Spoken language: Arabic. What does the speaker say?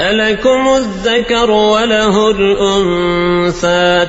ألكم الذكر وله الأنثى